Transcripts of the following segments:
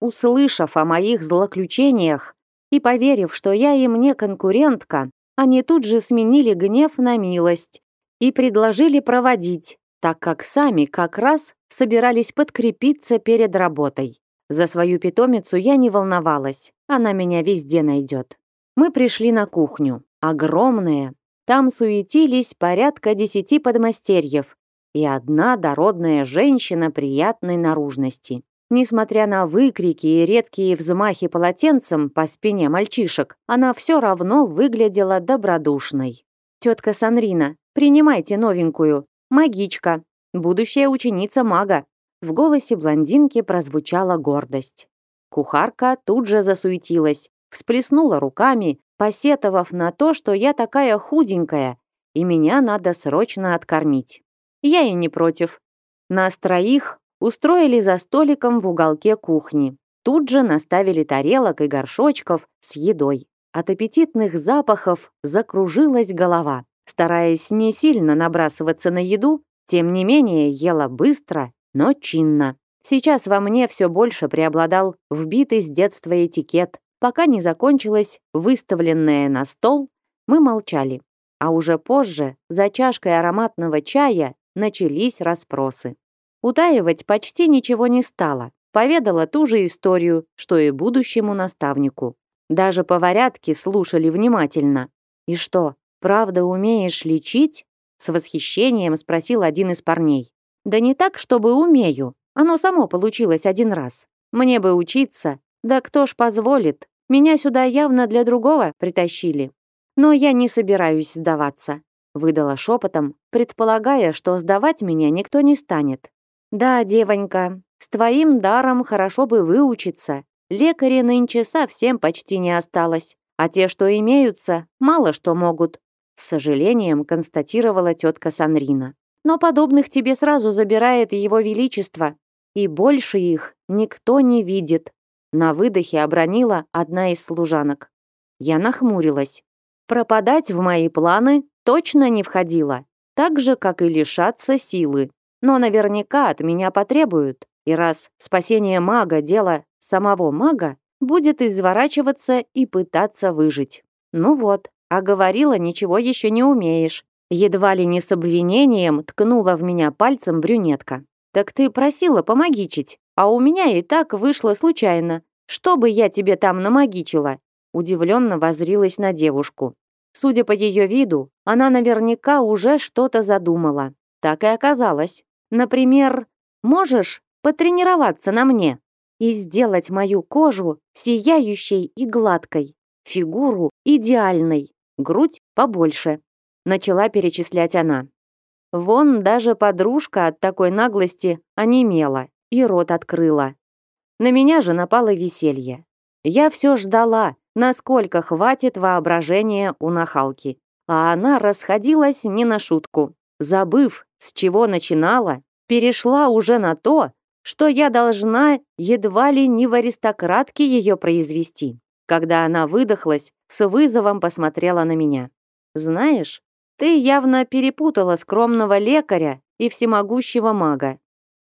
услышав о моих злоключениях и поверив, что я им не конкурентка, они тут же сменили гнев на милость и предложили проводить, так как сами как раз собирались подкрепиться перед работой. За свою питомицу я не волновалась, она меня везде найдет. Мы пришли на кухню, огромная. Там суетились порядка десяти подмастерьев и одна дородная женщина приятной наружности. Несмотря на выкрики и редкие взмахи полотенцем по спине мальчишек, она все равно выглядела добродушной. «Тетка Санрина, принимайте новенькую. Магичка, будущая ученица мага». В голосе блондинки прозвучала гордость. Кухарка тут же засуетилась, всплеснула руками, посетовав на то, что я такая худенькая, и меня надо срочно откормить. Я и не против. Нас троих устроили за столиком в уголке кухни. Тут же наставили тарелок и горшочков с едой. От аппетитных запахов закружилась голова. Стараясь не сильно набрасываться на еду, тем не менее ела быстро, но чинно. Сейчас во мне все больше преобладал вбитый с детства этикет. Пока не закончилась выставленная на стол, мы молчали. А уже позже, за чашкой ароматного чая, начались расспросы. Утаивать почти ничего не стала. Поведала ту же историю, что и будущему наставнику. Даже поварятки слушали внимательно. «И что, правда умеешь лечить?» С восхищением спросил один из парней. «Да не так, чтобы умею. Оно само получилось один раз. Мне бы учиться. Да кто ж позволит? Меня сюда явно для другого притащили. Но я не собираюсь сдаваться», выдала шепотом, предполагая, что сдавать меня никто не станет. Да, девонька, с твоим даром хорошо бы выучиться. Лекарей нынче совсем почти не осталось, а те, что имеются, мало что могут. С сожалением констатировала тетка Санрина. Но подобных тебе сразу забирает его величество, и больше их никто не видит. На выдохе обронила одна из служанок. Я нахмурилась. Пропадать в мои планы точно не входило, так же, как и лишаться силы но наверняка от меня потребуют. И раз спасение мага – дело самого мага, будет изворачиваться и пытаться выжить. Ну вот, а говорила, ничего еще не умеешь. Едва ли не с обвинением ткнула в меня пальцем брюнетка. Так ты просила помогичить, а у меня и так вышло случайно. Что бы я тебе там намагичила? Удивленно возрилась на девушку. Судя по ее виду, она наверняка уже что-то задумала. Так и оказалось. Например, можешь потренироваться на мне и сделать мою кожу сияющей и гладкой, фигуру идеальной, грудь побольше. Начала перечислять она. Вон даже подружка от такой наглости онемела и рот открыла. На меня же напало веселье. Я все ждала, насколько хватит воображения у нахалки. А она расходилась не на шутку забыв, с чего начинала, перешла уже на то, что я должна едва ли не в аристократке ее произвести. Когда она выдохлась, с вызовом посмотрела на меня. «Знаешь, ты явно перепутала скромного лекаря и всемогущего мага.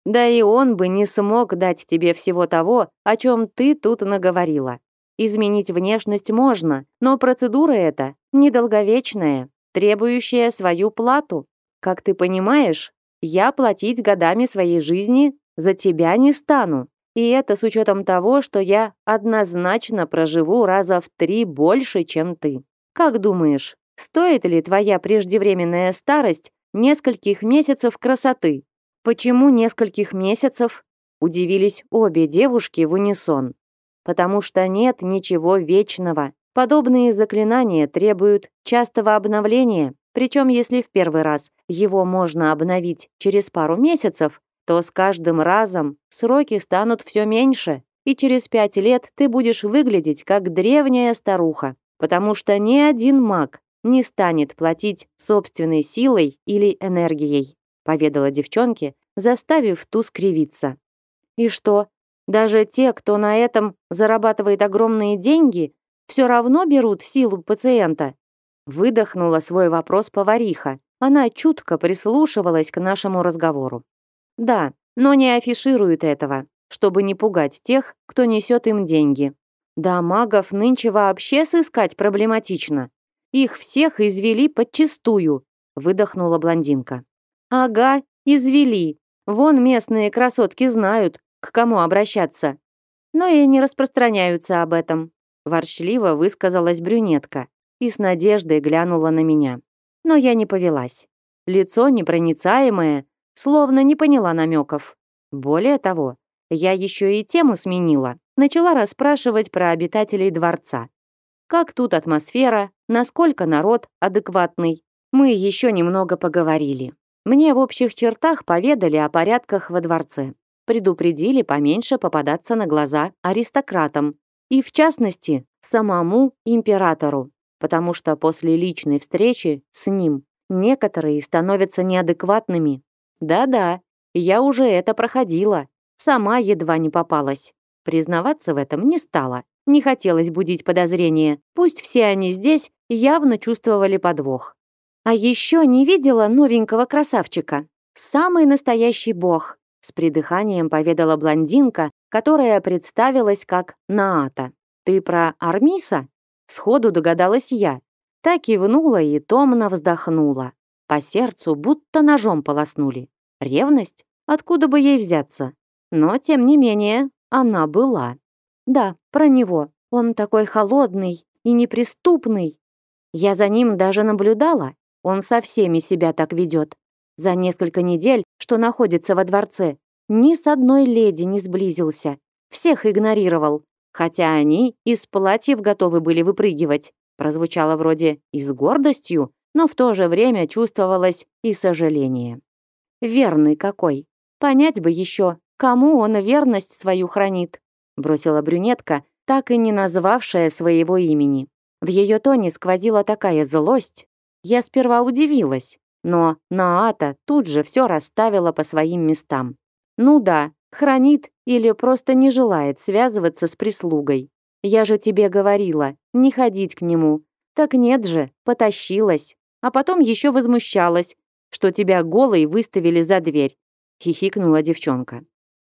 Да и он бы не смог дать тебе всего того, о чем ты тут наговорила. Изменить внешность можно, но процедура эта недолговечная, требующая свою плату. Как ты понимаешь, я платить годами своей жизни за тебя не стану. И это с учетом того, что я однозначно проживу раза в три больше, чем ты. Как думаешь, стоит ли твоя преждевременная старость нескольких месяцев красоты? Почему нескольких месяцев? Удивились обе девушки в унисон. Потому что нет ничего вечного. Подобные заклинания требуют частого обновления, причем, если в первый раз его можно обновить через пару месяцев, то с каждым разом сроки станут все меньше, и через пять лет ты будешь выглядеть как древняя старуха, потому что ни один маг не станет платить собственной силой или энергией, поведала девчонке, заставив ту скривиться. И что, даже те, кто на этом зарабатывает огромные деньги, все равно берут силу пациента Выдохнула свой вопрос повариха. Она чутко прислушивалась к нашему разговору. Да, но не афиширует этого. чтобы не пугать тех, кто несет им деньги. Да магов нынче вообще сыскать проблематично. Их всех извели подчистую, выдохнула блондинка. Ага, извели. Вон местные красотки знают, к кому обращаться. Но и не распространяются об этом. Ворчливо высказалась брюнетка и с надеждой глянула на меня. Но я не повелась. Лицо непроницаемое, словно не поняла намеков. Более того, я еще и тему сменила. Начала расспрашивать про обитателей дворца. Как тут атмосфера, насколько народ адекватный. Мы еще немного поговорили. Мне в общих чертах поведали о порядках во дворце. Предупредили поменьше попадаться на глаза аристократам. И в частности, самому императору. Потому что после личной встречи с ним некоторые становятся неадекватными. Да-да, я уже это проходила. Сама едва не попалась. Признаваться в этом не стала. Не хотелось будить подозрения. Пусть все они здесь явно чувствовали подвох. А еще не видела новенького красавчика. Самый настоящий бог. С придыханием поведала блондинка, которая представилась как Наата. Ты про Армиса? Сходу догадалась я. Так и внула и томно вздохнула. По сердцу будто ножом полоснули. Ревность? Откуда бы ей взяться? Но, тем не менее, она была. Да, про него. Он такой холодный и неприступный. Я за ним даже наблюдала. Он со всеми себя так ведет. За несколько недель, что находится во дворце, ни с одной леди не сблизился. Всех игнорировал. Хотя они из платьев готовы были выпрыгивать. Прозвучало вроде и с гордостью, но в то же время чувствовалось и сожаление. Верный какой. Понять бы еще, Кому он верность свою хранит? Бросила брюнетка, так и не назвавшая своего имени. В ее тоне сквозила такая злость. Я сперва удивилась, но Наата тут же все расставила по своим местам. Ну да, хранит или просто не желает связываться с прислугой. Я же тебе говорила, не ходить к нему. Так нет же, потащилась. А потом еще возмущалась, что тебя голой выставили за дверь. Хихикнула девчонка.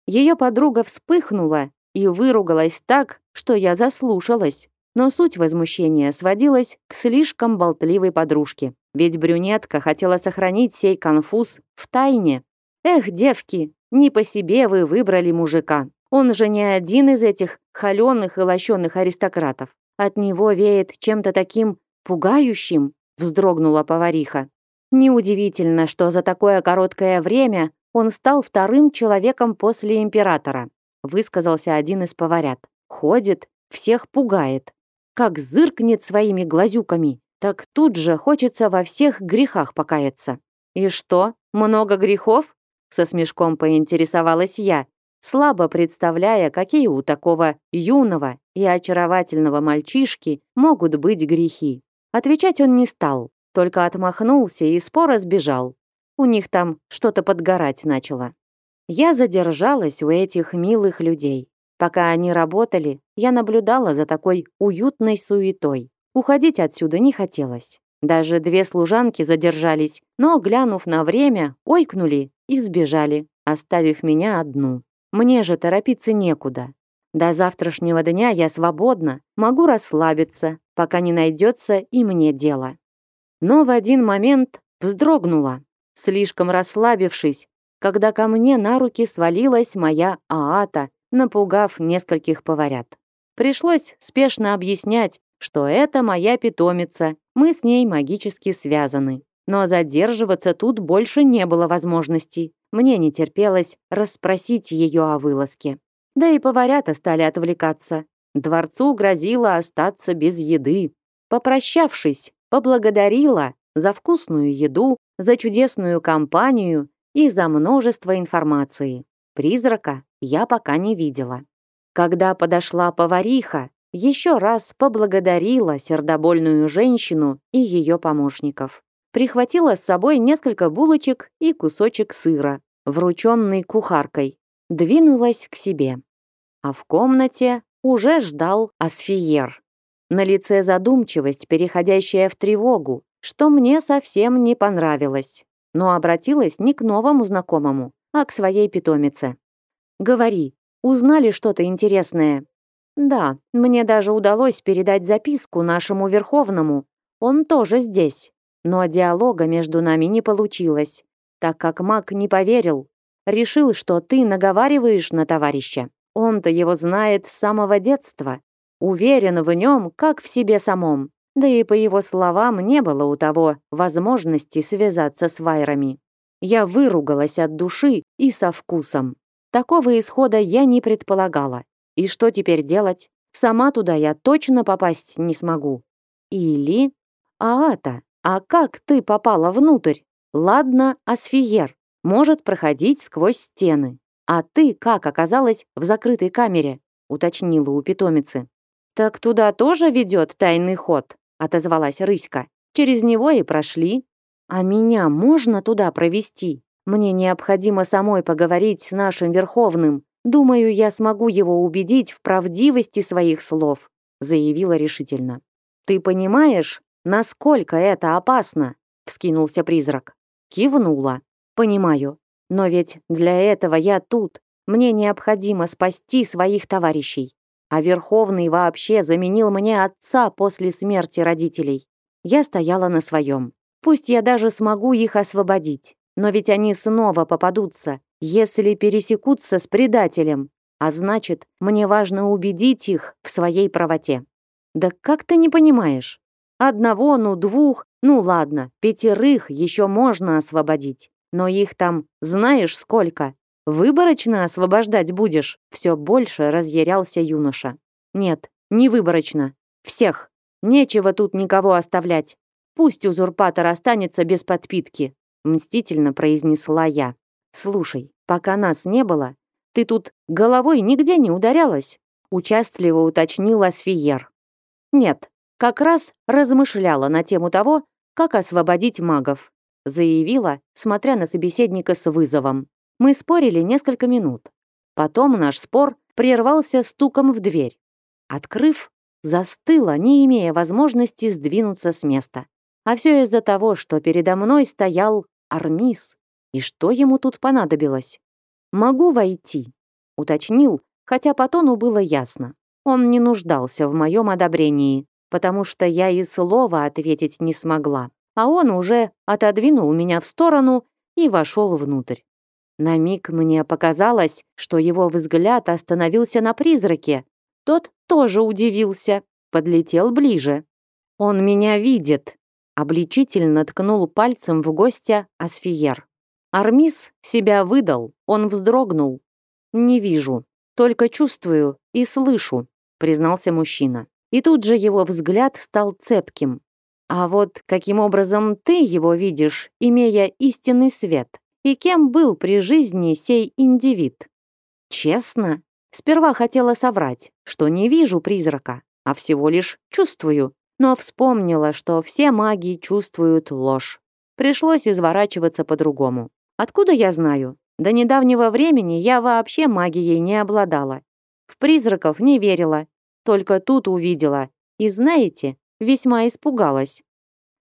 Ее подруга вспыхнула и выругалась так, что я заслушалась. Но суть возмущения сводилась к слишком болтливой подружке. Ведь брюнетка хотела сохранить сей конфуз в тайне. Эх, девки, не по себе вы выбрали мужика. Он же не один из этих холеных и лощеных аристократов. От него веет чем-то таким пугающим, вздрогнула повариха. Неудивительно, что за такое короткое время он стал вторым человеком после императора, высказался один из поварят. Ходит, всех пугает. Как зыркнет своими глазюками, так тут же хочется во всех грехах покаяться. И что, много грехов? Со смешком поинтересовалась я, слабо представляя, какие у такого юного и очаровательного мальчишки могут быть грехи. Отвечать он не стал, только отмахнулся и споро сбежал, у них там что-то подгорать начало. Я задержалась у этих милых людей. Пока они работали, я наблюдала за такой уютной суетой. Уходить отсюда не хотелось. Даже две служанки задержались, но, глянув на время, ойкнули и сбежали, оставив меня одну. Мне же торопиться некуда. До завтрашнего дня я свободна, могу расслабиться, пока не найдется и мне дело. Но в один момент вздрогнула слишком расслабившись, когда ко мне на руки свалилась моя Аата, напугав нескольких поварят. Пришлось спешно объяснять, что это моя питомица, мы с ней магически связаны. Но задерживаться тут больше не было возможности. Мне не терпелось расспросить ее о вылазке. Да и поварята стали отвлекаться. Дворцу грозило остаться без еды. Попрощавшись, поблагодарила за вкусную еду, за чудесную компанию и за множество информации. Призрака я пока не видела. Когда подошла повариха, еще раз поблагодарила сердобольную женщину и ее помощников. Прихватила с собой несколько булочек и кусочек сыра, врученный кухаркой. Двинулась к себе. А в комнате уже ждал Асфиер. На лице задумчивость, переходящая в тревогу, что мне совсем не понравилось, но обратилась не к новому знакомому, а к своей питомице. «Говори, Узнали что-то интересное? Да, мне даже удалось передать записку нашему Верховному. Он тоже здесь. Но диалога между нами не получилось, так как маг не поверил. Решил, что ты наговариваешь на товарища. Он-то его знает с самого детства. Уверен в нем, как в себе самом. Да и по его словам не было у того возможности связаться с вайрами. Я выругалась от души и со вкусом. Такого исхода я не предполагала. И что теперь делать? Сама туда я точно попасть не смогу. Или... Аата, а как ты попала внутрь? Ладно, Асфиер может проходить сквозь стены. А ты как оказалась в закрытой камере? Уточнила у питомицы. Так туда тоже ведет тайный ход, отозвалась Рыська. Через него и прошли. А меня можно туда провести? Мне необходимо самой поговорить с нашим Верховным. Думаю, я смогу его убедить в правдивости своих слов, заявила решительно. Ты понимаешь, насколько это опасно? вскинулся призрак. Кивнула. Понимаю. Но ведь для этого я тут. Мне необходимо спасти своих товарищей. А Верховный вообще заменил мне отца после смерти родителей. Я стояла на своем. Пусть я даже смогу их освободить. Но ведь они снова попадутся, если пересекутся с предателем. А значит, мне важно убедить их в своей правоте. Да как ты не понимаешь? Одного, ну двух, ну ладно, пятерых еще можно освободить. Но их там знаешь сколько? Выборочно освобождать будешь? Все больше разъярялся юноша. Нет, не выборочно. Всех. Нечего тут никого оставлять. Пусть узурпатор останется без подпитки, мстительно произнесла я. Слушай, пока нас не было, ты тут головой нигде не ударялась? Участливо уточнила Сфиер. Нет, как раз размышляла на тему того, как освободить магов заявила, смотря на собеседника с вызовом. Мы спорили несколько минут. Потом наш спор прервался стуком в дверь. Открыв, застыла, не имея возможности сдвинуться с места. А все из-за того, что передо мной стоял Армис. И что ему тут понадобилось? «Могу войти», — уточнил, хотя по тону было ясно. Он не нуждался в моем одобрении, потому что я и слова ответить не смогла а он уже отодвинул меня в сторону и вошел внутрь. На миг мне показалось, что его взгляд остановился на призраке. Тот тоже удивился, подлетел ближе. «Он меня видит», — обличительно ткнул пальцем в гостя Асфиер. Армис себя выдал, он вздрогнул. «Не вижу, только чувствую и слышу», — признался мужчина. И тут же его взгляд стал цепким, а вот каким образом ты его видишь, имея истинный свет? И кем был при жизни сей индивид? Честно, сперва хотела соврать, что не вижу призрака, а всего лишь чувствую, но вспомнила, что все маги чувствуют ложь. Пришлось изворачиваться по-другому. Откуда я знаю? До недавнего времени я вообще магией не обладала. В призраков не верила, только тут увидела. И знаете, весьма испугалась.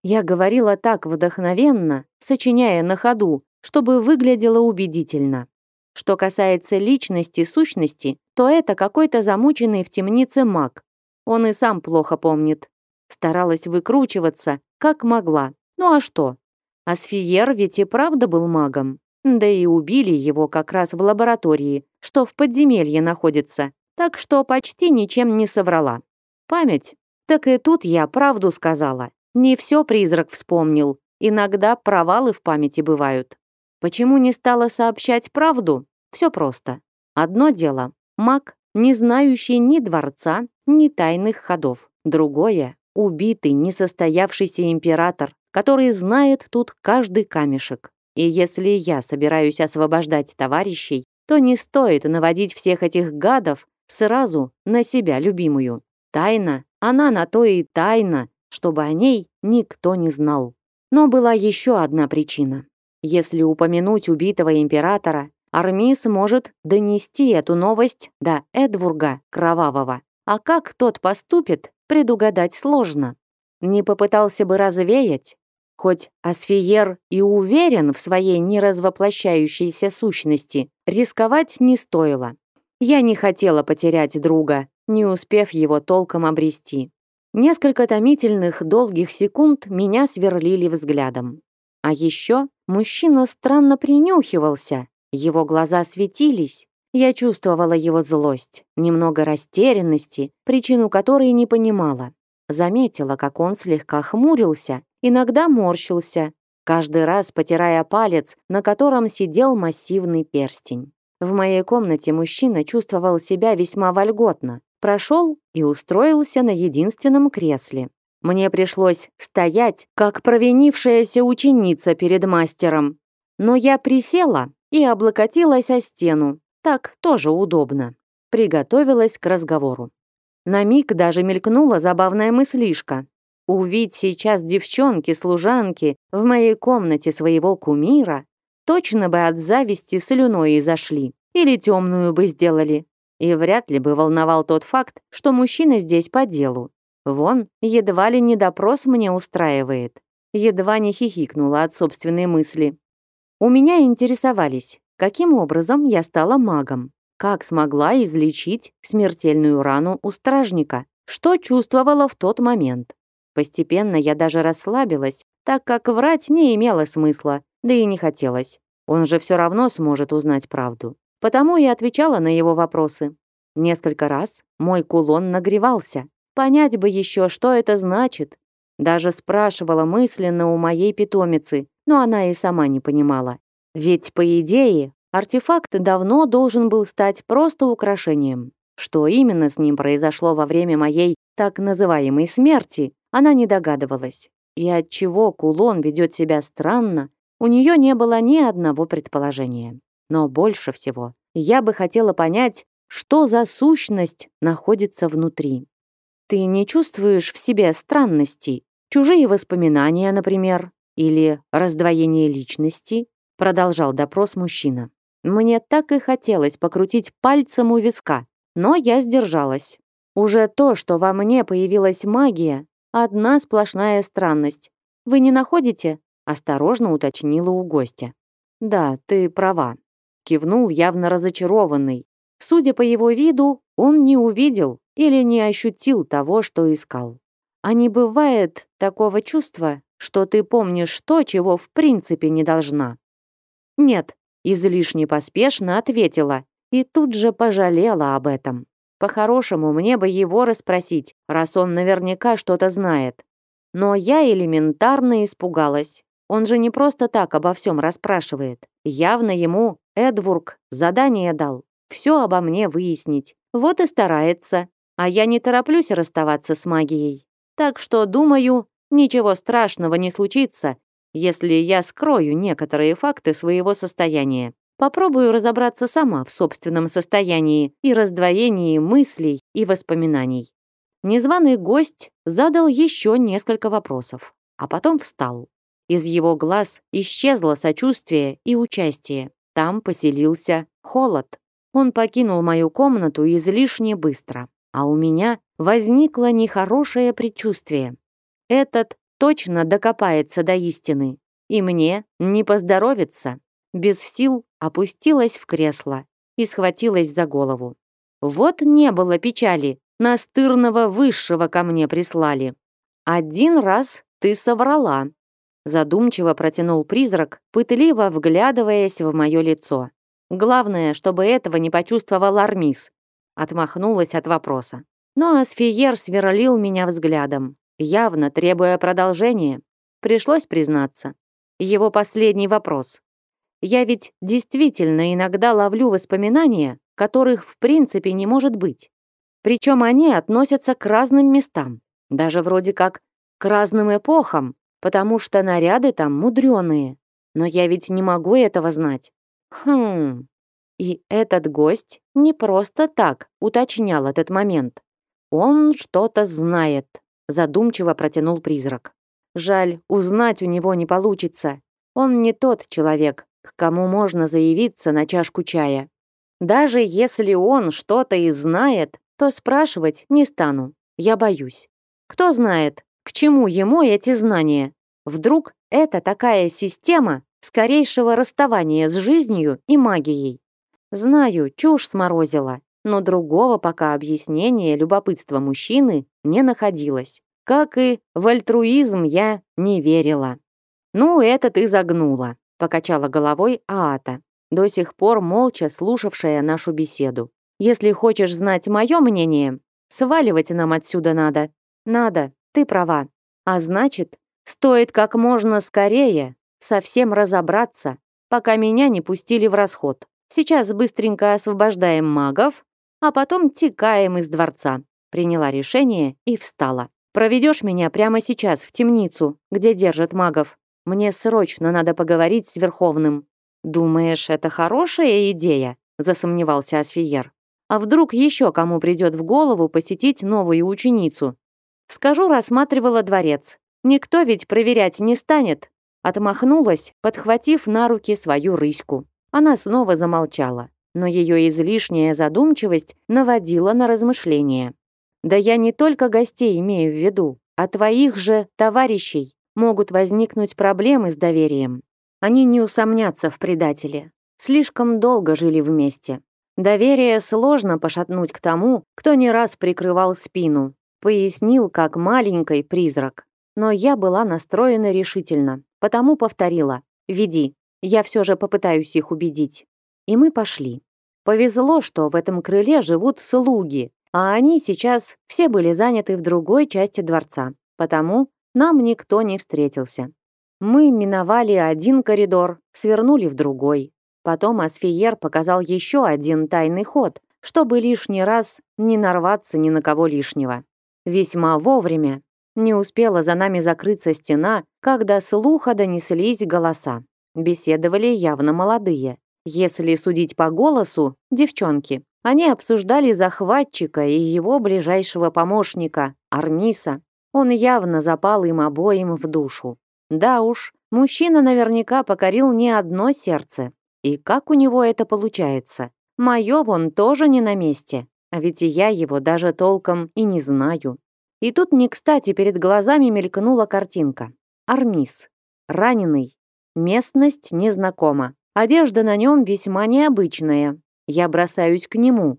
Я говорила так вдохновенно, сочиняя на ходу, чтобы выглядело убедительно. Что касается личности сущности, то это какой-то замученный в темнице маг. Он и сам плохо помнит. Старалась выкручиваться, как могла. Ну а что? Асфиер ведь и правда был магом. Да и убили его как раз в лаборатории, что в подземелье находится. Так что почти ничем не соврала. Память так и тут я правду сказала. Не все призрак вспомнил. Иногда провалы в памяти бывают. Почему не стала сообщать правду? Все просто. Одно дело — маг, не знающий ни дворца, ни тайных ходов. Другое — убитый, несостоявшийся император, который знает тут каждый камешек. И если я собираюсь освобождать товарищей, то не стоит наводить всех этих гадов сразу на себя любимую. Тайна она на то и тайна, чтобы о ней никто не знал. Но была еще одна причина. Если упомянуть убитого императора, Армис может донести эту новость до Эдвурга Кровавого. А как тот поступит, предугадать сложно. Не попытался бы развеять, Хоть Асфиер и уверен в своей неразвоплощающейся сущности, рисковать не стоило. Я не хотела потерять друга, не успев его толком обрести. Несколько томительных долгих секунд меня сверлили взглядом. А еще мужчина странно принюхивался, его глаза светились. Я чувствовала его злость, немного растерянности, причину которой не понимала. Заметила, как он слегка хмурился, иногда морщился, каждый раз потирая палец, на котором сидел массивный перстень. В моей комнате мужчина чувствовал себя весьма вольготно, прошел и устроился на единственном кресле. Мне пришлось стоять, как провинившаяся ученица перед мастером. Но я присела и облокотилась о стену. Так тоже удобно. Приготовилась к разговору. На миг даже мелькнула забавная мыслишка. Увидеть сейчас девчонки-служанки в моей комнате своего кумира, точно бы от зависти слюной и зашли. Или темную бы сделали. И вряд ли бы волновал тот факт, что мужчина здесь по делу. Вон, едва ли не допрос мне устраивает. Едва не хихикнула от собственной мысли. У меня интересовались, каким образом я стала магом. Как смогла излечить смертельную рану у стражника? Что чувствовала в тот момент? Постепенно я даже расслабилась, так как врать не имело смысла, да и не хотелось. Он же все равно сможет узнать правду. Потому и отвечала на его вопросы. Несколько раз мой кулон нагревался. Понять бы еще, что это значит. Даже спрашивала мысленно у моей питомицы, но она и сама не понимала. Ведь, по идее, артефакт давно должен был стать просто украшением. Что именно с ним произошло во время моей так называемой смерти, она не догадывалась. И от чего кулон ведет себя странно, у нее не было ни одного предположения. Но больше всего я бы хотела понять, что за сущность находится внутри. Ты не чувствуешь в себе странностей, чужие воспоминания, например, или раздвоение личности? Продолжал допрос мужчина. Мне так и хотелось покрутить пальцем у виска, но я сдержалась. Уже то, что во мне появилась магия, одна сплошная странность. Вы не находите? Осторожно уточнила у гостя. Да, ты права. Кивнул явно разочарованный. Судя по его виду, он не увидел или не ощутил того, что искал. А не бывает такого чувства, что ты помнишь то, чего в принципе не должна. Нет, излишне поспешно ответила и тут же пожалела об этом. По-хорошему, мне бы его расспросить, раз он наверняка что-то знает. Но я элементарно испугалась. Он же не просто так обо всем расспрашивает. Явно ему Эдвург задание дал. Все обо мне выяснить. Вот и старается. А я не тороплюсь расставаться с магией. Так что, думаю, ничего страшного не случится, если я скрою некоторые факты своего состояния. Попробую разобраться сама в собственном состоянии и раздвоении мыслей и воспоминаний. Незваный гость задал еще несколько вопросов, а потом встал. Из его глаз исчезло сочувствие и участие. Там поселился холод. Он покинул мою комнату излишне быстро, а у меня возникло нехорошее предчувствие. Этот точно докопается до истины, и мне не поздоровится. Без сил опустилась в кресло и схватилась за голову. Вот не было печали, настырного высшего ко мне прислали. Один раз ты соврала. Задумчиво протянул призрак, пытливо вглядываясь в мое лицо. Главное, чтобы этого не почувствовал Армис. Отмахнулась от вопроса. Но Асфиер сверлил меня взглядом, явно требуя продолжения. Пришлось признаться. Его последний вопрос. Я ведь действительно иногда ловлю воспоминания, которых в принципе не может быть. Причем они относятся к разным местам, даже вроде как к разным эпохам, потому что наряды там мудреные. Но я ведь не могу этого знать. Хм. И этот гость не просто так уточнял этот момент. Он что-то знает, задумчиво протянул призрак. Жаль, узнать у него не получится. Он не тот человек, к кому можно заявиться на чашку чая. Даже если он что-то и знает, то спрашивать не стану. Я боюсь. Кто знает, к чему ему эти знания? Вдруг это такая система скорейшего расставания с жизнью и магией? Знаю, чушь сморозила. но другого пока объяснения любопытства мужчины не находилось. Как и в альтруизм я не верила. «Ну, это ты загнула», — покачала головой Аата, до сих пор молча слушавшая нашу беседу. «Если хочешь знать мое мнение, сваливать нам отсюда надо». «Надо, ты права. А значит, стоит как можно скорее совсем разобраться, пока меня не пустили в расход. Сейчас быстренько освобождаем магов, а потом текаем из дворца». Приняла решение и встала. «Проведешь меня прямо сейчас в темницу, где держат магов? Мне срочно надо поговорить с Верховным». «Думаешь, это хорошая идея?» засомневался Асфиер. «А вдруг еще кому придет в голову посетить новую ученицу?» «Скажу, рассматривала дворец. Никто ведь проверять не станет». Отмахнулась, подхватив на руки свою рыську. Она снова замолчала, но ее излишняя задумчивость наводила на размышления. «Да я не только гостей имею в виду, а твоих же товарищей могут возникнуть проблемы с доверием. Они не усомнятся в предателе. Слишком долго жили вместе. Доверие сложно пошатнуть к тому, кто не раз прикрывал спину. Пояснил, как маленький призрак. Но я была настроена решительно, потому повторила «Веди, я все же попытаюсь их убедить». И мы пошли. Повезло, что в этом крыле живут слуги, а они сейчас все были заняты в другой части дворца. Потому нам никто не встретился. Мы миновали один коридор, свернули в другой. Потом Асфиер показал еще один тайный ход, чтобы лишний раз не нарваться ни на кого лишнего. Весьма вовремя. Не успела за нами закрыться стена, когда слуха донеслись голоса. Беседовали явно молодые. Если судить по голосу, девчонки. Они обсуждали захватчика и его ближайшего помощника, Армиса. Он явно запал им обоим в душу. Да уж, мужчина наверняка покорил не одно сердце. И как у него это получается? Мое вон тоже не на месте. А ведь и я его даже толком и не знаю. И тут не кстати перед глазами мелькнула картинка. Армис. Раненый. Местность незнакома. Одежда на нем весьма необычная. Я бросаюсь к нему.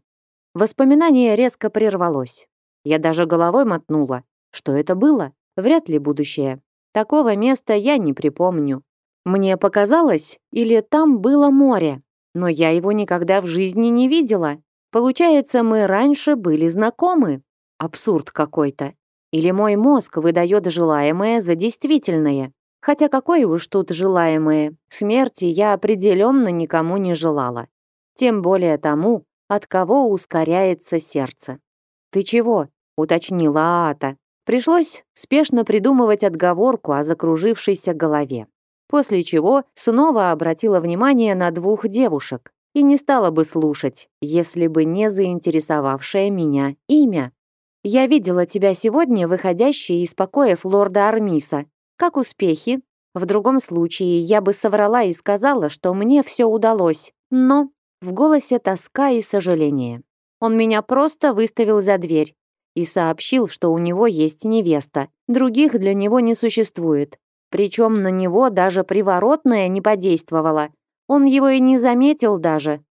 Воспоминание резко прервалось. Я даже головой мотнула. Что это было? Вряд ли будущее. Такого места я не припомню. Мне показалось, или там было море, но я его никогда в жизни не видела. Получается, мы раньше были знакомы. Абсурд какой-то. Или мой мозг выдает желаемое за действительное. Хотя какое уж тут желаемое. Смерти я определенно никому не желала. Тем более тому, от кого ускоряется сердце. «Ты чего?» — уточнила Аата. Пришлось спешно придумывать отговорку о закружившейся голове. После чего снова обратила внимание на двух девушек и не стала бы слушать, если бы не заинтересовавшее меня имя. «Я видела тебя сегодня, выходящей из покоев лорда Армиса. Как успехи? В другом случае я бы соврала и сказала, что мне все удалось, но...» В голосе тоска и сожаление. Он меня просто выставил за дверь, и сообщил, что у него есть невеста. Других для него не существует. Причем на него даже приворотное не подействовало. Он его и не заметил даже.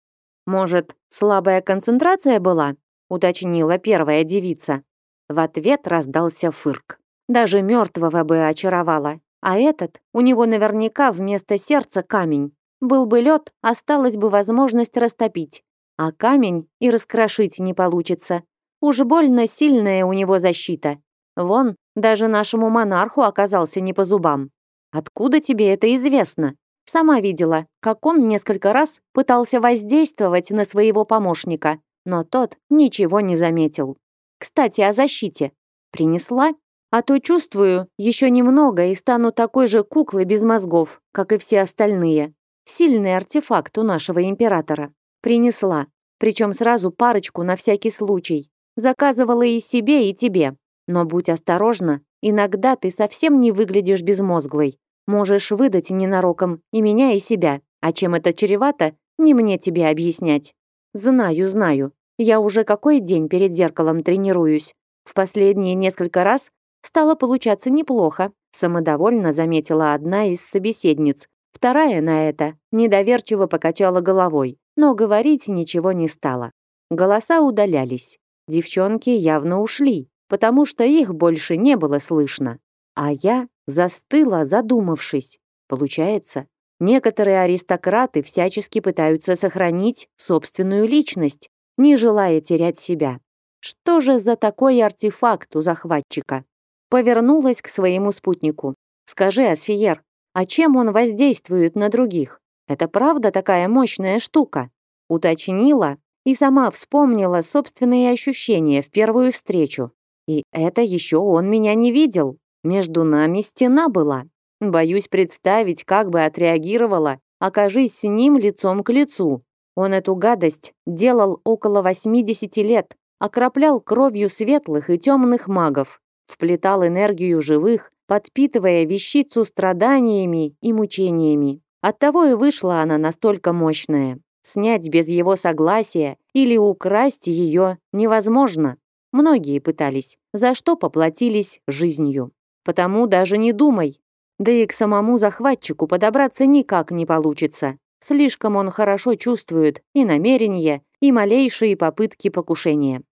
Может, слабая концентрация была? Уточнила первая девица. В ответ раздался фырк. Даже мертвого бы очаровала. А этот, у него наверняка вместо сердца камень. Был бы лед, осталась бы возможность растопить. А камень и раскрошить не получится. Уж больно сильная у него защита. Вон, даже нашему монарху оказался не по зубам. Откуда тебе это известно? Сама видела, как он несколько раз пытался воздействовать на своего помощника, но тот ничего не заметил. Кстати, о защите. Принесла? А то чувствую, еще немного и стану такой же куклой без мозгов, как и все остальные. Сильный артефакт у нашего императора. Принесла. Причем сразу парочку на всякий случай. Заказывала и себе, и тебе. Но будь осторожна, иногда ты совсем не выглядишь безмозглой. Можешь выдать ненароком и меня, и себя. А чем это чревато, не мне тебе объяснять. Знаю, знаю. Я уже какой день перед зеркалом тренируюсь. В последние несколько раз стало получаться неплохо, самодовольно заметила одна из собеседниц. Вторая на это недоверчиво покачала головой, но говорить ничего не стала. Голоса удалялись. Девчонки явно ушли, потому что их больше не было слышно. А я застыла, задумавшись. Получается, некоторые аристократы всячески пытаются сохранить собственную личность, не желая терять себя. Что же за такой артефакт у захватчика? Повернулась к своему спутнику. Скажи, Асфиер, а чем он воздействует на других? Это правда такая мощная штука? Уточнила и сама вспомнила собственные ощущения в первую встречу. И это еще он меня не видел. Между нами стена была. Боюсь представить, как бы отреагировала, окажись с ним лицом к лицу. Он эту гадость делал около 80 лет, окроплял кровью светлых и темных магов, вплетал энергию живых, подпитывая вещицу страданиями и мучениями. Оттого и вышла она настолько мощная. Снять без его согласия или украсть ее невозможно. Многие пытались, за что поплатились жизнью. Потому даже не думай. Да и к самому захватчику подобраться никак не получится. Слишком он хорошо чувствует и намерения, и малейшие попытки покушения.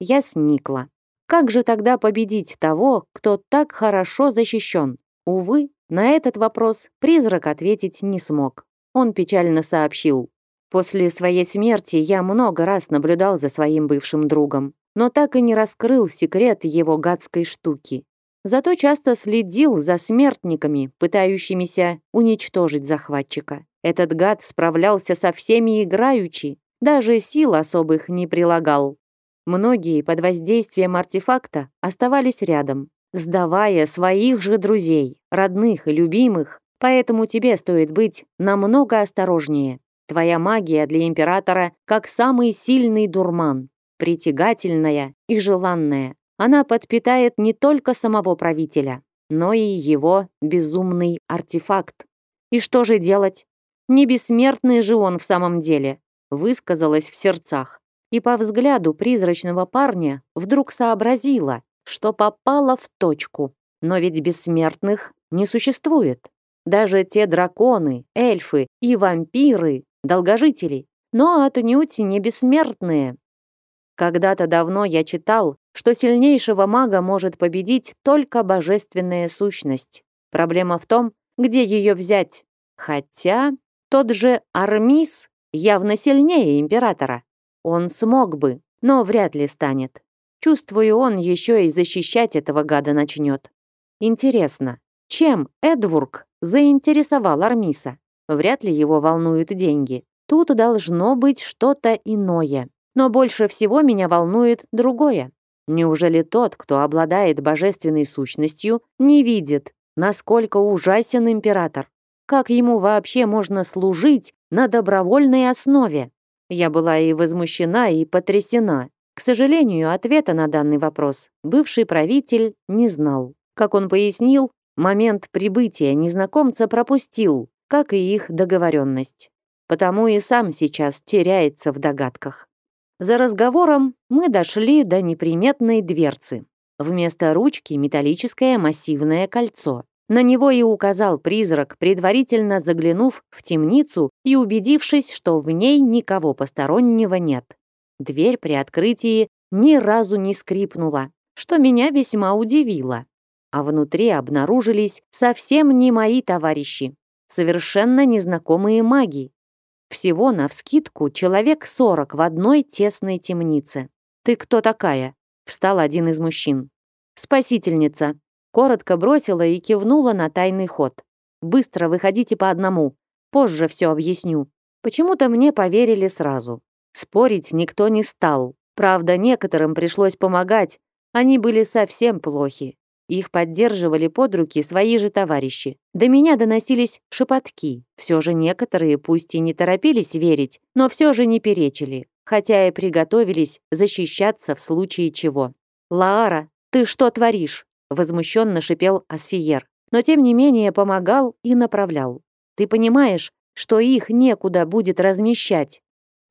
Я сникла. Как же тогда победить того, кто так хорошо защищен? Увы, на этот вопрос призрак ответить не смог. Он печально сообщил. После своей смерти я много раз наблюдал за своим бывшим другом, но так и не раскрыл секрет его гадской штуки. Зато часто следил за смертниками, пытающимися уничтожить захватчика. Этот гад справлялся со всеми играючи, даже сил особых не прилагал. Многие под воздействием артефакта оставались рядом, сдавая своих же друзей, родных и любимых, поэтому тебе стоит быть намного осторожнее. Твоя магия для императора как самый сильный дурман, притягательная и желанная. Она подпитает не только самого правителя, но и его безумный артефакт. И что же делать? Не бессмертный же он в самом деле, высказалась в сердцах. И по взгляду призрачного парня вдруг сообразила, что попала в точку. Но ведь бессмертных не существует. Даже те драконы, эльфы и вампиры, долгожители, но отнюдь не бессмертные. Когда-то давно я читал, что сильнейшего мага может победить только божественная сущность. Проблема в том, где ее взять. Хотя тот же Армис явно сильнее императора. Он смог бы, но вряд ли станет. Чувствую, он еще и защищать этого гада начнет. Интересно, чем Эдвург заинтересовал Армиса? Вряд ли его волнуют деньги. Тут должно быть что-то иное. Но больше всего меня волнует другое. Неужели тот, кто обладает божественной сущностью, не видит, насколько ужасен император? Как ему вообще можно служить на добровольной основе? Я была и возмущена, и потрясена. К сожалению, ответа на данный вопрос бывший правитель не знал. Как он пояснил, момент прибытия незнакомца пропустил, как и их договоренность. Потому и сам сейчас теряется в догадках. За разговором мы дошли до неприметной дверцы. Вместо ручки металлическое массивное кольцо. На него и указал призрак, предварительно заглянув в темницу и убедившись, что в ней никого постороннего нет. Дверь при открытии ни разу не скрипнула, что меня весьма удивило. А внутри обнаружились совсем не мои товарищи, совершенно незнакомые маги. Всего навскидку человек сорок в одной тесной темнице. «Ты кто такая?» — встал один из мужчин. «Спасительница», Коротко бросила и кивнула на тайный ход. «Быстро выходите по одному. Позже все объясню». Почему-то мне поверили сразу. Спорить никто не стал. Правда, некоторым пришлось помогать. Они были совсем плохи. Их поддерживали под руки свои же товарищи. До меня доносились шепотки. Все же некоторые, пусть и не торопились верить, но все же не перечили, хотя и приготовились защищаться в случае чего. «Лаара, ты что творишь?» возмущенно шипел Асфиер, но тем не менее помогал и направлял. Ты понимаешь, что их некуда будет размещать?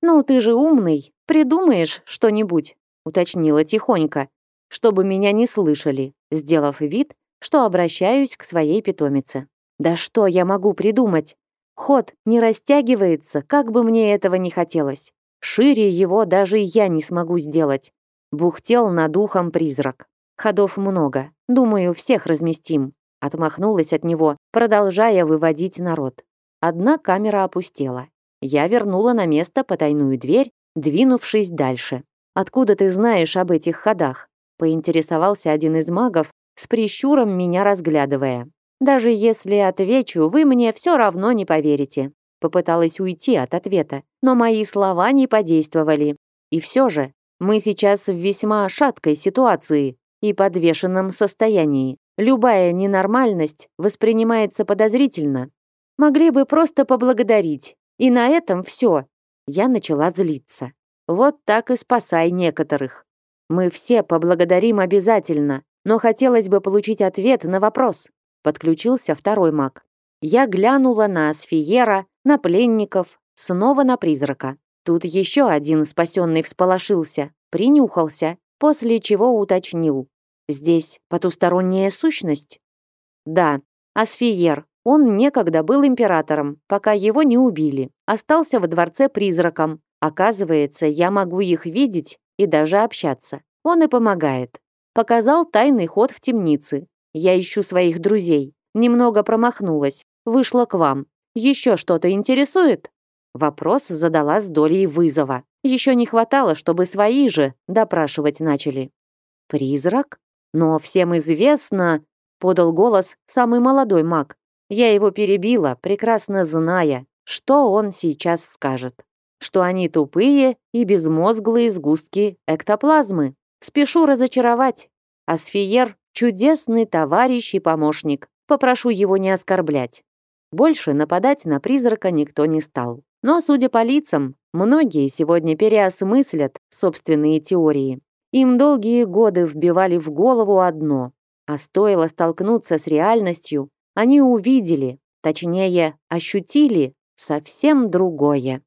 Ну, ты же умный, придумаешь что-нибудь, уточнила тихонько, чтобы меня не слышали, сделав вид, что обращаюсь к своей питомице. Да что я могу придумать? Ход не растягивается, как бы мне этого не хотелось. Шире его даже я не смогу сделать. Бухтел над ухом призрак. Ходов много. Думаю, всех разместим. Отмахнулась от него, продолжая выводить народ. Одна камера опустела. Я вернула на место потайную дверь, двинувшись дальше. «Откуда ты знаешь об этих ходах?» Поинтересовался один из магов, с прищуром меня разглядывая. «Даже если отвечу, вы мне все равно не поверите». Попыталась уйти от ответа, но мои слова не подействовали. И все же, мы сейчас в весьма шаткой ситуации и подвешенном состоянии. Любая ненормальность воспринимается подозрительно. Могли бы просто поблагодарить. И на этом все. Я начала злиться. Вот так и спасай некоторых. Мы все поблагодарим обязательно, но хотелось бы получить ответ на вопрос. Подключился второй маг. Я глянула на Асфиера, на пленников, снова на призрака. Тут еще один спасенный всполошился, принюхался, после чего уточнил. Здесь потусторонняя сущность? Да, Асфиер. Он некогда был императором, пока его не убили. Остался во дворце призраком. Оказывается, я могу их видеть и даже общаться. Он и помогает. Показал тайный ход в темнице. Я ищу своих друзей. Немного промахнулась. Вышла к вам. Еще что-то интересует? Вопрос задала с долей вызова. Еще не хватало, чтобы свои же допрашивать начали. Призрак? Но всем известно, подал голос самый молодой маг. Я его перебила, прекрасно зная, что он сейчас скажет. Что они тупые и безмозглые сгустки эктоплазмы. Спешу разочаровать. Асфиер — чудесный товарищ и помощник. Попрошу его не оскорблять. Больше нападать на призрака никто не стал. Но, судя по лицам, многие сегодня переосмыслят собственные теории. Им долгие годы вбивали в голову одно, а стоило столкнуться с реальностью, они увидели, точнее, ощутили совсем другое.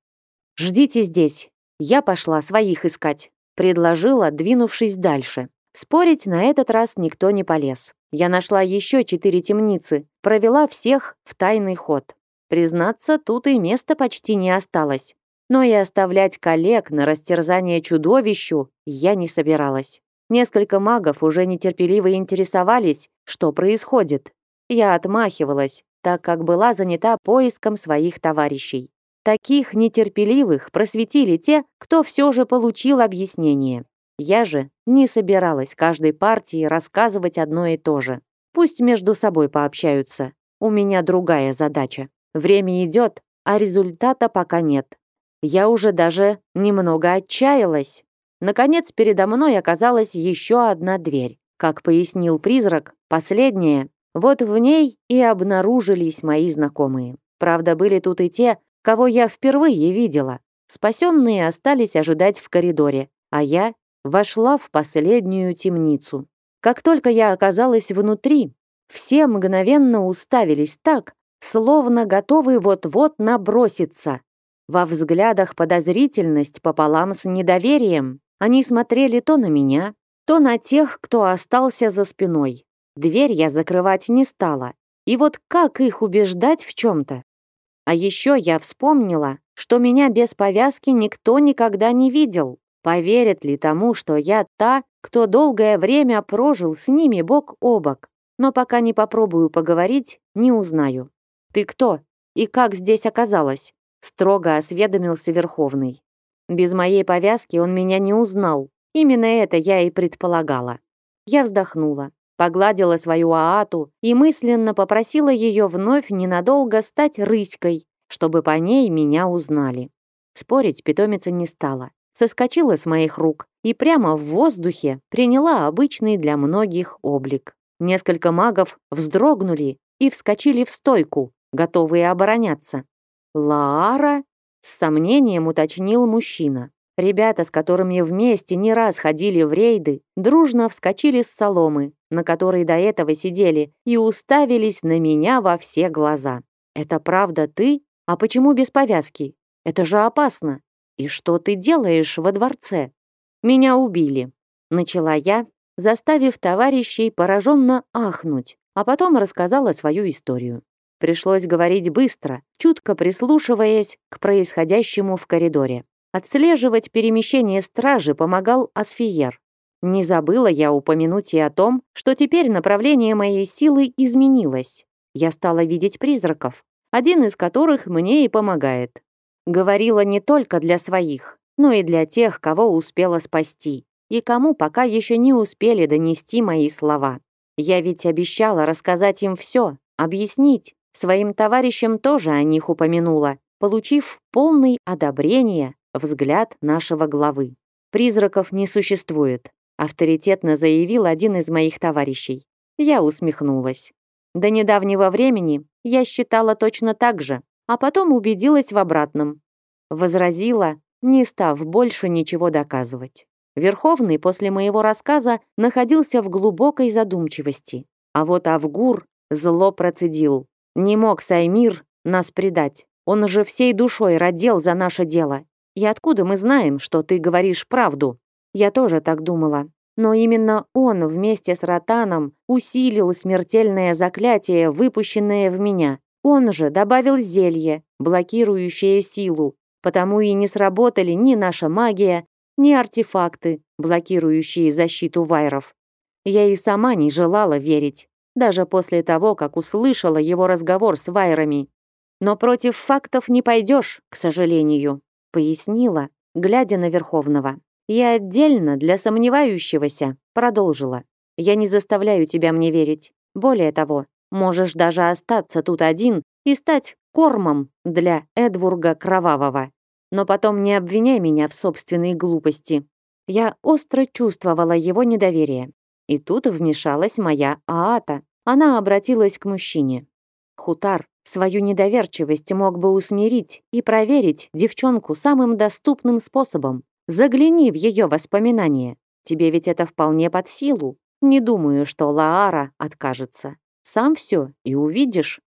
«Ждите здесь, я пошла своих искать», предложила, двинувшись дальше. Спорить на этот раз никто не полез. Я нашла еще четыре темницы, провела всех в тайный ход. Признаться, тут и места почти не осталось но и оставлять коллег на растерзание чудовищу я не собиралась. Несколько магов уже нетерпеливо интересовались, что происходит. Я отмахивалась, так как была занята поиском своих товарищей. Таких нетерпеливых просветили те, кто все же получил объяснение. Я же не собиралась каждой партии рассказывать одно и то же. Пусть между собой пообщаются. У меня другая задача. Время идет, а результата пока нет. Я уже даже немного отчаялась. Наконец, передо мной оказалась еще одна дверь. Как пояснил призрак, последняя. Вот в ней и обнаружились мои знакомые. Правда, были тут и те, кого я впервые видела. Спасенные остались ожидать в коридоре, а я вошла в последнюю темницу. Как только я оказалась внутри, все мгновенно уставились так, словно готовы вот-вот наброситься. Во взглядах подозрительность пополам с недоверием. Они смотрели то на меня, то на тех, кто остался за спиной. Дверь я закрывать не стала. И вот как их убеждать в чем-то? А еще я вспомнила, что меня без повязки никто никогда не видел. Поверят ли тому, что я та, кто долгое время прожил с ними бок о бок? Но пока не попробую поговорить, не узнаю. Ты кто? И как здесь оказалась? строго осведомился Верховный. Без моей повязки он меня не узнал. Именно это я и предполагала. Я вздохнула, погладила свою Аату и мысленно попросила ее вновь ненадолго стать рыськой, чтобы по ней меня узнали. Спорить питомица не стала. Соскочила с моих рук и прямо в воздухе приняла обычный для многих облик. Несколько магов вздрогнули и вскочили в стойку, готовые обороняться. «Лаара?» — с сомнением уточнил мужчина. Ребята, с которыми вместе не раз ходили в рейды, дружно вскочили с соломы, на которой до этого сидели, и уставились на меня во все глаза. «Это правда ты? А почему без повязки? Это же опасно. И что ты делаешь во дворце?» «Меня убили», — начала я, заставив товарищей пораженно ахнуть, а потом рассказала свою историю. Пришлось говорить быстро, чутко прислушиваясь к происходящему в коридоре. Отслеживать перемещение стражи помогал Асфиер. Не забыла я упомянуть и о том, что теперь направление моей силы изменилось. Я стала видеть призраков, один из которых мне и помогает. Говорила не только для своих, но и для тех, кого успела спасти, и кому пока еще не успели донести мои слова. Я ведь обещала рассказать им все, объяснить. Своим товарищам тоже о них упомянула, получив полное одобрение взгляд нашего главы. «Призраков не существует», авторитетно заявил один из моих товарищей. Я усмехнулась. До недавнего времени я считала точно так же, а потом убедилась в обратном. Возразила, не став больше ничего доказывать. Верховный после моего рассказа находился в глубокой задумчивости. А вот Авгур зло процедил. Не мог Саймир нас предать. Он же всей душой родил за наше дело. И откуда мы знаем, что ты говоришь правду? Я тоже так думала. Но именно он вместе с Ротаном усилил смертельное заклятие, выпущенное в меня. Он же добавил зелье, блокирующее силу. Потому и не сработали ни наша магия, ни артефакты, блокирующие защиту вайров. Я и сама не желала верить, даже после того, как услышала его разговор с вайрами. Но против фактов не пойдешь, к сожалению пояснила, глядя на Верховного. Я отдельно для сомневающегося продолжила. Я не заставляю тебя мне верить. Более того, можешь даже остаться тут один и стать кормом для Эдвурга Кровавого. Но потом не обвиняй меня в собственной глупости. Я остро чувствовала его недоверие. И тут вмешалась моя Аата. Она обратилась к мужчине. Хутар, Свою недоверчивость мог бы усмирить и проверить девчонку самым доступным способом. Загляни в ее воспоминания. Тебе ведь это вполне под силу. Не думаю, что Лаара откажется. Сам все и увидишь.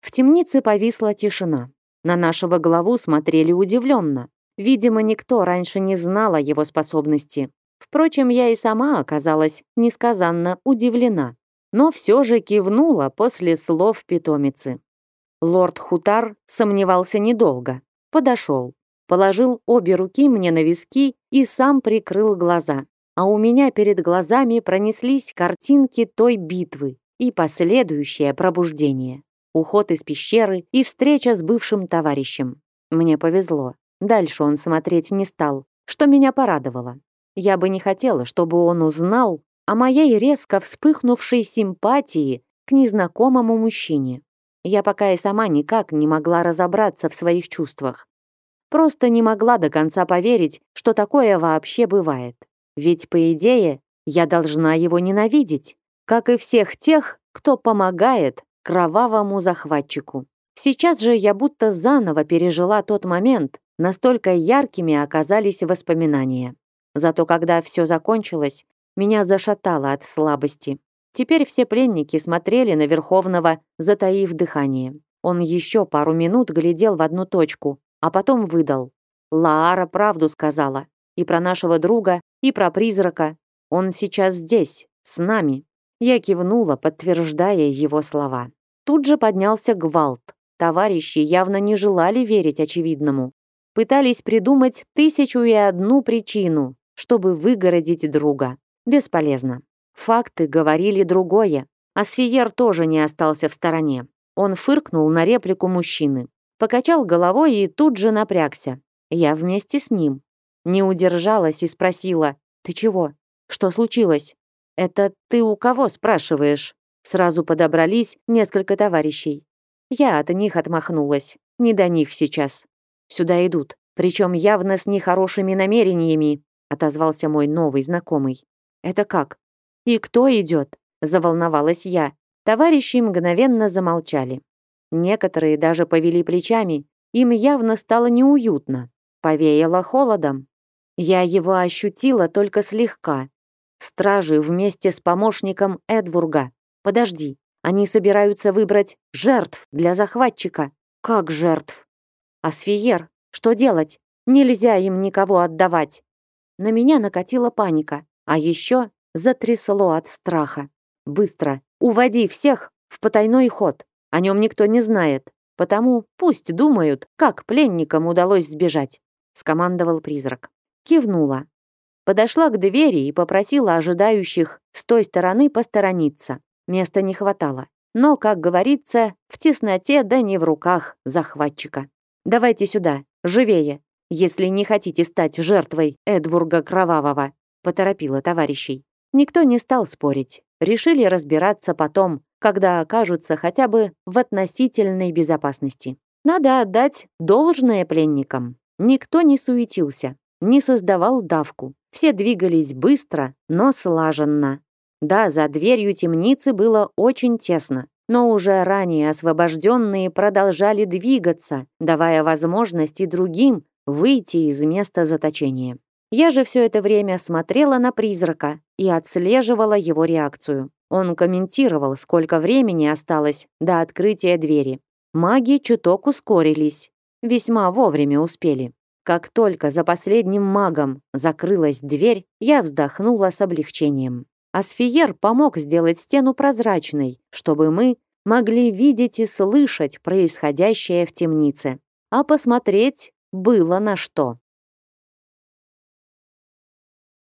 В темнице повисла тишина. На нашего главу смотрели удивленно. Видимо, никто раньше не знал о его способности. Впрочем, я и сама оказалась несказанно удивлена. Но все же кивнула после слов питомицы. Лорд Хутар сомневался недолго. Подошел, положил обе руки мне на виски и сам прикрыл глаза. А у меня перед глазами пронеслись картинки той битвы и последующее пробуждение. Уход из пещеры и встреча с бывшим товарищем. Мне повезло. Дальше он смотреть не стал, что меня порадовало. Я бы не хотела, чтобы он узнал о моей резко вспыхнувшей симпатии к незнакомому мужчине. Я пока и сама никак не могла разобраться в своих чувствах. Просто не могла до конца поверить, что такое вообще бывает. Ведь, по идее, я должна его ненавидеть, как и всех тех, кто помогает кровавому захватчику. Сейчас же я будто заново пережила тот момент, настолько яркими оказались воспоминания. Зато когда все закончилось, меня зашатало от слабости. Теперь все пленники смотрели на Верховного, затаив дыхание. Он еще пару минут глядел в одну точку, а потом выдал. Лаара правду сказала. И про нашего друга, и про призрака. Он сейчас здесь, с нами. Я кивнула, подтверждая его слова. Тут же поднялся гвалт. Товарищи явно не желали верить очевидному. Пытались придумать тысячу и одну причину, чтобы выгородить друга. Бесполезно. Факты говорили другое. А Сфиер тоже не остался в стороне. Он фыркнул на реплику мужчины. Покачал головой и тут же напрягся. Я вместе с ним. Не удержалась и спросила. «Ты чего? Что случилось?» «Это ты у кого спрашиваешь?» Сразу подобрались несколько товарищей. Я от них отмахнулась. Не до них сейчас. Сюда идут, причем явно с нехорошими намерениями, отозвался мой новый знакомый. Это как? «И кто идет?» – заволновалась я. Товарищи мгновенно замолчали. Некоторые даже повели плечами, им явно стало неуютно. Повеяло холодом. Я его ощутила только слегка. Стражи вместе с помощником Эдвурга. Подожди, они собираются выбрать жертв для захватчика. Как жертв? Асфиер, что делать? Нельзя им никого отдавать. На меня накатила паника. А еще затрясло от страха. «Быстро! Уводи всех в потайной ход! О нем никто не знает, потому пусть думают, как пленникам удалось сбежать. скомандовал призрак. Кивнула. Подошла к двери и попросила ожидающих с той стороны посторониться. Места не хватало. Но, как говорится, в тесноте да не в руках захватчика. «Давайте сюда, живее, если не хотите стать жертвой Эдвурга Кровавого», поторопила товарищей. Никто не стал спорить. Решили разбираться потом, когда окажутся хотя бы в относительной безопасности. Надо отдать должное пленникам. Никто не суетился, не создавал давку. Все двигались быстро, но слаженно. Да, за дверью темницы было очень тесно, но уже ранее освобожденные продолжали двигаться, давая возможность и другим выйти из места заточения. Я же все это время смотрела на призрака и отслеживала его реакцию. Он комментировал, сколько времени осталось до открытия двери. Маги чуток ускорились. Весьма вовремя успели. Как только за последним магом закрылась дверь, я вздохнула с облегчением. Асфиер помог сделать стену прозрачной, чтобы мы могли видеть и слышать происходящее в темнице. А посмотреть было на что.